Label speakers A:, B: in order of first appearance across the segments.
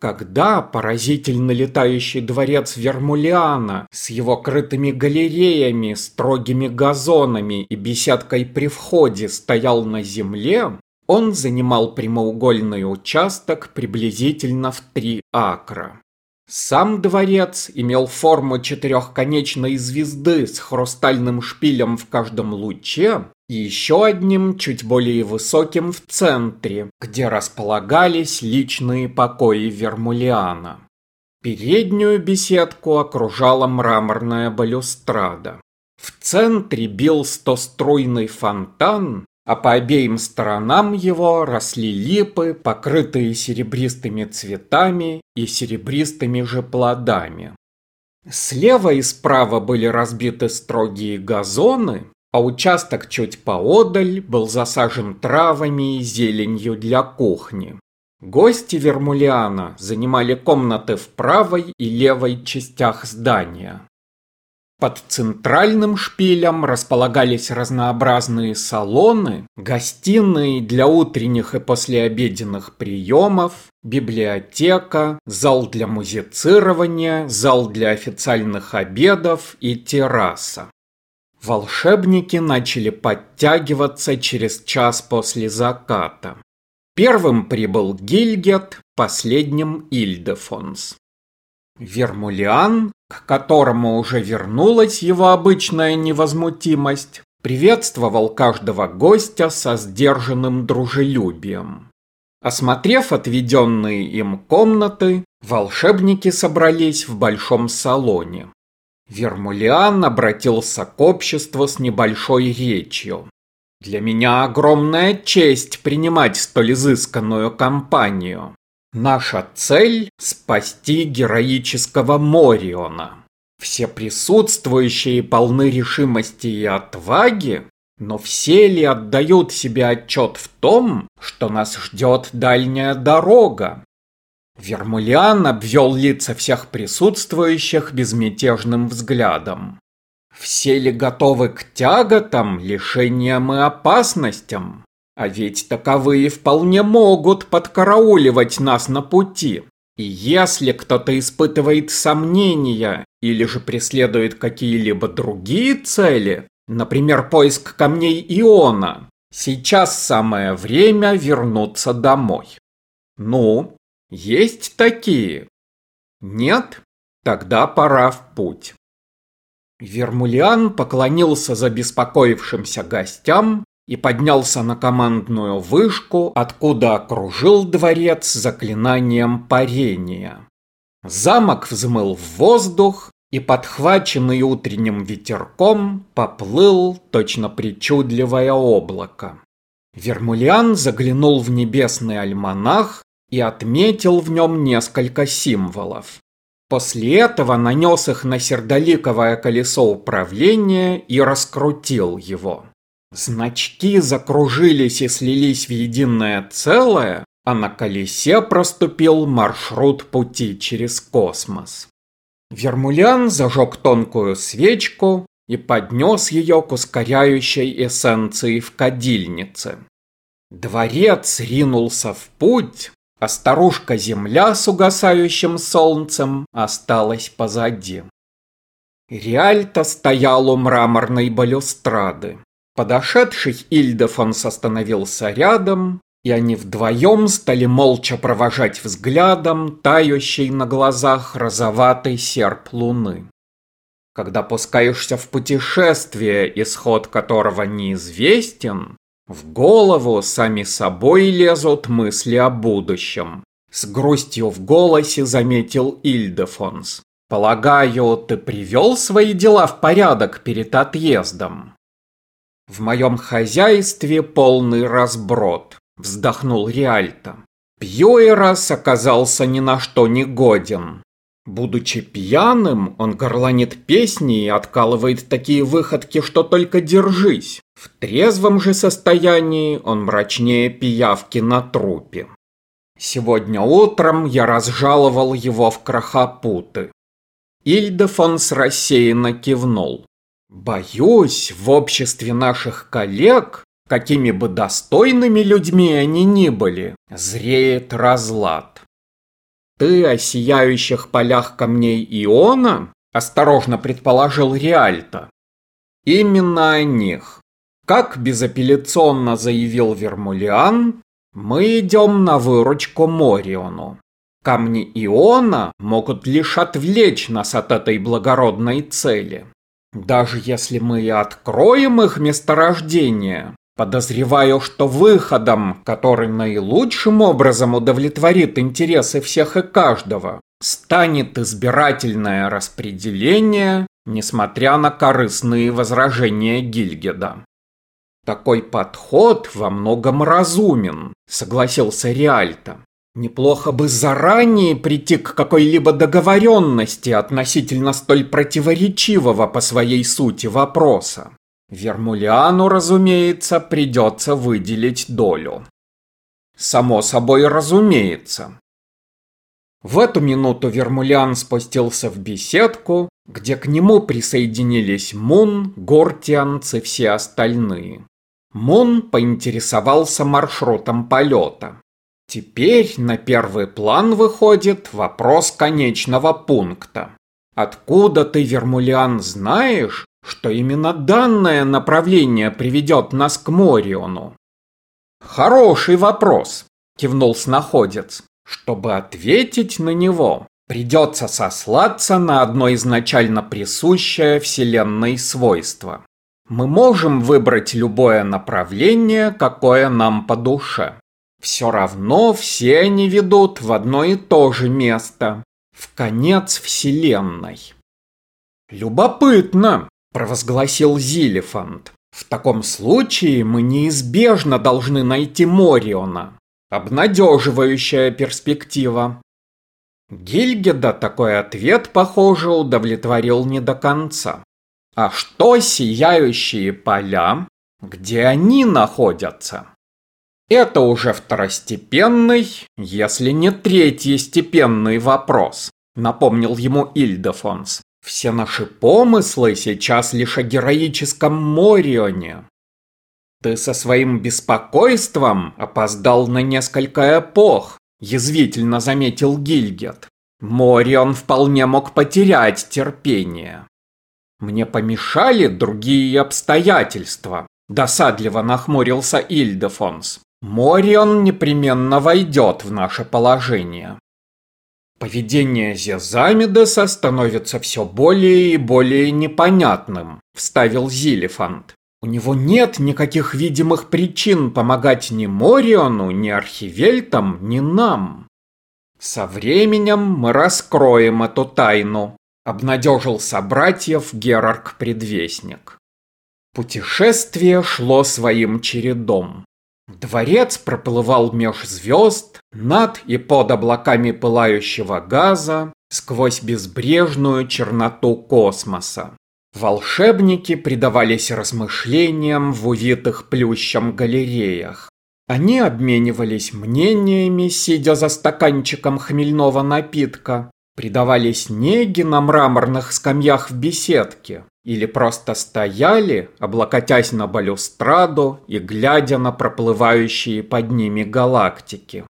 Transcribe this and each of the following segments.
A: Когда поразительно летающий дворец Вермулиана с его крытыми галереями, строгими газонами и беседкой при входе стоял на земле, он занимал прямоугольный участок приблизительно в три акра. Сам дворец имел форму четырехконечной звезды с хрустальным шпилем в каждом луче и еще одним, чуть более высоким в центре, где располагались личные покои Вермулиана. Переднюю беседку окружала мраморная балюстрада. В центре бил стоструйный фонтан, а по обеим сторонам его росли липы, покрытые серебристыми цветами и серебристыми же плодами. Слева и справа были разбиты строгие газоны, а участок чуть поодаль был засажен травами и зеленью для кухни. Гости Вермулиана занимали комнаты в правой и левой частях здания. Под центральным шпилем располагались разнообразные салоны, гостиные для утренних и послеобеденных приемов, библиотека, зал для музицирования, зал для официальных обедов и терраса. Волшебники начали подтягиваться через час после заката. Первым прибыл Гильгет, последним Ильдефонс. Вермулиан, к которому уже вернулась его обычная невозмутимость, приветствовал каждого гостя со сдержанным дружелюбием. Осмотрев отведенные им комнаты, волшебники собрались в большом салоне. Вермулиан обратился к обществу с небольшой речью. «Для меня огромная честь принимать столь изысканную компанию. Наша цель – спасти героического Мориона. Все присутствующие полны решимости и отваги, но все ли отдают себе отчет в том, что нас ждет дальняя дорога? Вермулиан обвел лица всех присутствующих безмятежным взглядом. Все ли готовы к тяготам, лишениям и опасностям? А ведь таковые вполне могут подкарауливать нас на пути. И если кто-то испытывает сомнения или же преследует какие-либо другие цели, например, поиск камней Иона, сейчас самое время вернуться домой. Ну, есть такие? Нет? Тогда пора в путь. Вермулиан поклонился забеспокоившимся гостям и поднялся на командную вышку, откуда окружил дворец заклинанием парения. Замок взмыл в воздух и, подхваченный утренним ветерком, поплыл точно причудливое облако. Вермулиан заглянул в небесный альманах и отметил в нем несколько символов. После этого нанес их на сердоликовое колесо управления и раскрутил его. Значки закружились и слились в единое целое, а на колесе проступил маршрут пути через космос. Вермулян зажег тонкую свечку и поднес ее к ускоряющей эссенции в кадильнице. Дворец ринулся в путь, а старушка-земля с угасающим солнцем осталась позади. Реальто стоял у мраморной балюстрады. Подошедший Ильдефонс остановился рядом, и они вдвоем стали молча провожать взглядом тающий на глазах розоватый серп луны. Когда пускаешься в путешествие, исход которого неизвестен, в голову сами собой лезут мысли о будущем. С грустью в голосе заметил Ильдефонс. «Полагаю, ты привел свои дела в порядок перед отъездом?» В моем хозяйстве полный разброд, вздохнул Риальто. Пьюэрос оказался ни на что не годен. Будучи пьяным, он горланит песни и откалывает такие выходки, что только держись. В трезвом же состоянии он мрачнее пиявки на трупе. Сегодня утром я разжаловал его в крахопуты. Ильдефонс рассеянно кивнул. Боюсь, в обществе наших коллег, какими бы достойными людьми они ни были, зреет разлад. Ты о сияющих полях камней Иона? Осторожно предположил Риальто. Именно о них. Как безапелляционно заявил Вермулиан, мы идем на выручку Мориону. Камни Иона могут лишь отвлечь нас от этой благородной цели. Даже если мы и откроем их месторождение, Подозреваю, что выходом, который наилучшим образом удовлетворит интересы всех и каждого, станет избирательное распределение, несмотря на корыстные возражения Гильгеда. Такой подход во многом разумен, согласился Риальто. Неплохо бы заранее прийти к какой-либо договоренности относительно столь противоречивого по своей сути вопроса. Вермулиану, разумеется, придется выделить долю. Само собой разумеется. В эту минуту Вермулиан спустился в беседку, где к нему присоединились Мун, Гортианц и все остальные. Мун поинтересовался маршрутом полета. Теперь на первый план выходит вопрос конечного пункта. Откуда ты, Вермулиан, знаешь, что именно данное направление приведет нас к Мориону? Хороший вопрос, кивнул снаходец. Чтобы ответить на него, придется сослаться на одно изначально присущее Вселенной свойство. Мы можем выбрать любое направление, какое нам по душе. Все равно все они ведут в одно и то же место, в конец Вселенной. Любопытно, провозгласил Зилифант. В таком случае мы неизбежно должны найти Мориона. Обнадеживающая перспектива. Гильгеда такой ответ, похоже, удовлетворил не до конца. А что сияющие поля? Где они находятся? Это уже второстепенный, если не третьестепенный вопрос, напомнил ему Ильдефонс. Все наши помыслы сейчас лишь о героическом Морионе. Ты со своим беспокойством опоздал на несколько эпох, язвительно заметил Гильгет. Морион вполне мог потерять терпение. Мне помешали другие обстоятельства, досадливо нахмурился Ильдефонс. Морион непременно войдет в наше положение. Поведение Зезамидеса становится все более и более непонятным, вставил Зилифант. У него нет никаких видимых причин помогать ни Мориону, ни Архивельтам, ни нам. Со временем мы раскроем эту тайну, обнадежил собратьев Герарк-предвестник. Путешествие шло своим чередом. Дворец проплывал меж звезд, над и под облаками пылающего газа, сквозь безбрежную черноту космоса. Волшебники предавались размышлениям в увитых плющем галереях. Они обменивались мнениями, сидя за стаканчиком хмельного напитка, предавались неге на мраморных скамьях в беседке или просто стояли, облокотясь на балюстраду и глядя на проплывающие под ними галактики.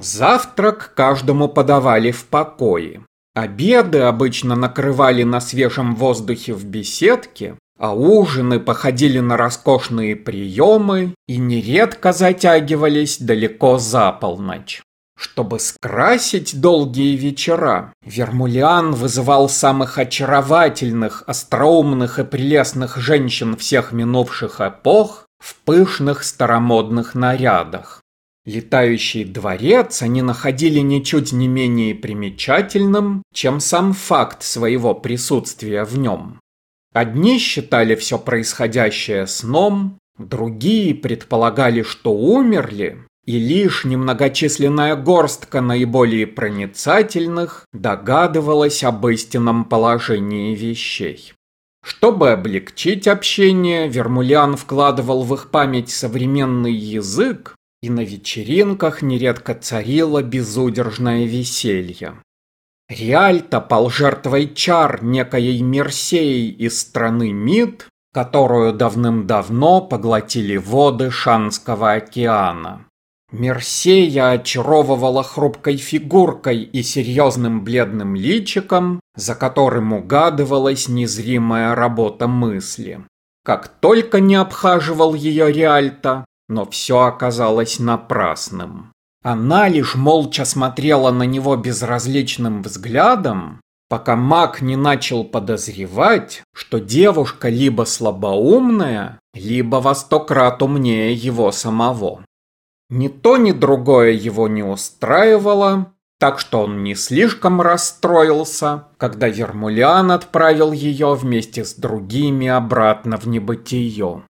A: Завтрак каждому подавали в покое. Обеды обычно накрывали на свежем воздухе в беседке, а ужины походили на роскошные приемы и нередко затягивались далеко за полночь. Чтобы скрасить долгие вечера, Вермулиан вызывал самых очаровательных, остроумных и прелестных женщин всех минувших эпох в пышных старомодных нарядах. Летающий дворец они находили ничуть не менее примечательным, чем сам факт своего присутствия в нем. Одни считали все происходящее сном, другие предполагали, что умерли, и лишь немногочисленная горстка наиболее проницательных догадывалась об истинном положении вещей. Чтобы облегчить общение, Вермулян вкладывал в их память современный язык, и на вечеринках нередко царило безудержное веселье. Риальто пал жертвой чар некоей Мерсеи из страны Мид, которую давным-давно поглотили воды Шанского океана. Мерсея очаровывала хрупкой фигуркой и серьезным бледным личиком, за которым угадывалась незримая работа мысли. Как только не обхаживал ее Риальто, но все оказалось напрасным. Она лишь молча смотрела на него безразличным взглядом, пока маг не начал подозревать, что девушка либо слабоумная, либо во сто крат умнее его самого. Ни то, ни другое его не устраивало, так что он не слишком расстроился, когда Вермулиан отправил ее вместе с другими обратно в небытие.